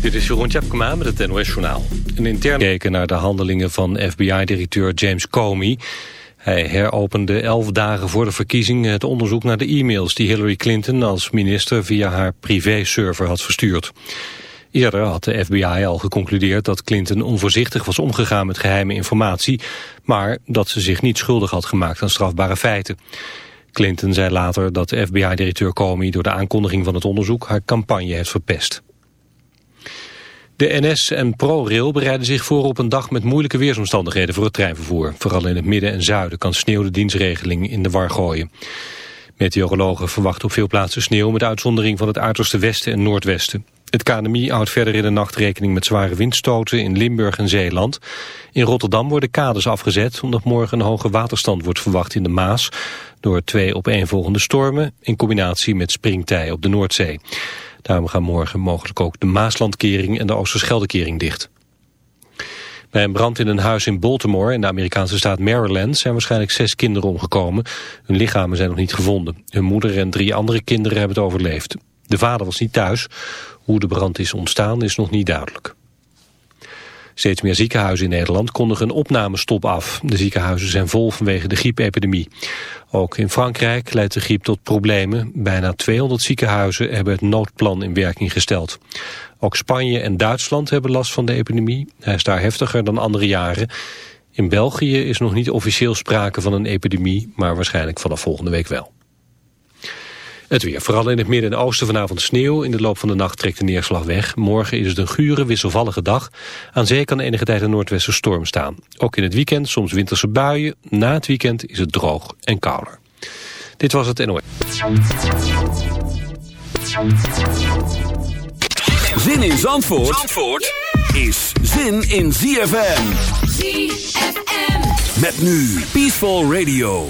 Dit is Jeroen Tjepkema met het NOS Journaal. Een intern gekeken naar de handelingen van FBI-directeur James Comey. Hij heropende elf dagen voor de verkiezing het onderzoek naar de e-mails... die Hillary Clinton als minister via haar privéserver had verstuurd. Eerder had de FBI al geconcludeerd dat Clinton onvoorzichtig was omgegaan met geheime informatie... maar dat ze zich niet schuldig had gemaakt aan strafbare feiten. Clinton zei later dat FBI-directeur Comey door de aankondiging van het onderzoek haar campagne heeft verpest. De NS en ProRail bereiden zich voor op een dag met moeilijke weersomstandigheden voor het treinvervoer. Vooral in het midden en zuiden kan sneeuw de dienstregeling in de war gooien. Meteorologen verwachten op veel plaatsen sneeuw met uitzondering van het uiterste westen en noordwesten. Het KNMI houdt verder in de nacht rekening met zware windstoten in Limburg en Zeeland. In Rotterdam worden kades afgezet omdat morgen een hoge waterstand wordt verwacht in de Maas... door twee opeenvolgende stormen in combinatie met springtij op de Noordzee. Daarom gaan morgen mogelijk ook de Maaslandkering en de Oosterscheldekering dicht. Bij een brand in een huis in Baltimore in de Amerikaanse staat Maryland zijn waarschijnlijk zes kinderen omgekomen. Hun lichamen zijn nog niet gevonden. Hun moeder en drie andere kinderen hebben het overleefd. De vader was niet thuis. Hoe de brand is ontstaan is nog niet duidelijk. Steeds meer ziekenhuizen in Nederland kondigen een opnamestop af. De ziekenhuizen zijn vol vanwege de griepepidemie. Ook in Frankrijk leidt de griep tot problemen. Bijna 200 ziekenhuizen hebben het noodplan in werking gesteld. Ook Spanje en Duitsland hebben last van de epidemie. Hij is daar heftiger dan andere jaren. In België is nog niet officieel sprake van een epidemie, maar waarschijnlijk vanaf volgende week wel. Het weer. Vooral in het midden en oosten vanavond sneeuw. In de loop van de nacht trekt de neerslag weg. Morgen is het een gure, wisselvallige dag. Aan zee kan enige tijd een noordwesten storm staan. Ook in het weekend soms winterse buien. Na het weekend is het droog en kouder. Dit was het NOS. Zin in Zandvoort, Zandvoort is zin in ZFM. ZFM. Met nu Peaceful Radio.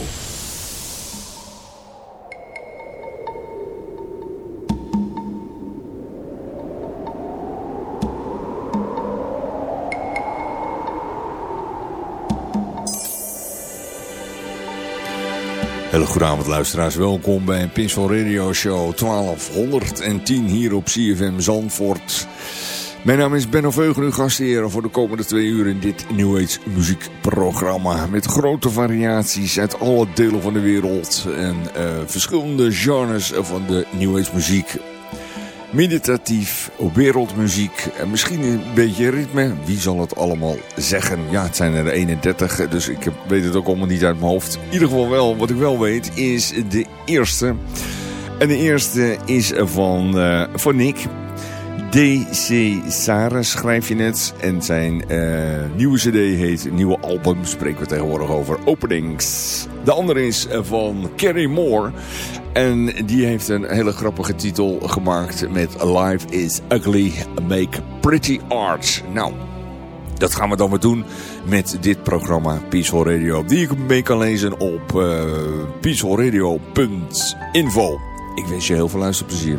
Hele goede luisteraars, welkom bij een Pinsel Radio Show 1210 hier op CFM Zandvoort. Mijn naam is Benno Veugen, uw gastheer voor de komende twee uur in dit New Age muziekprogramma. Met grote variaties uit alle delen van de wereld en uh, verschillende genres van de New Age muziek meditatief, wereldmuziek en misschien een beetje ritme. Wie zal het allemaal zeggen? Ja, het zijn er 31, dus ik weet het ook allemaal niet uit mijn hoofd. In ieder geval wel, wat ik wel weet, is de eerste. En de eerste is van, uh, van Nick. D.C. Sare schrijf je het. En zijn uh, nieuwe cd heet Nieuwe Album. Spreken we tegenwoordig over openings. De andere is van Kerry Moore. En die heeft een hele grappige titel gemaakt met Life is Ugly, Make Pretty Art. Nou, dat gaan we dan maar doen met dit programma Peaceful Radio. Die je mee kan lezen op uh. Ik wens je heel veel luisterplezier.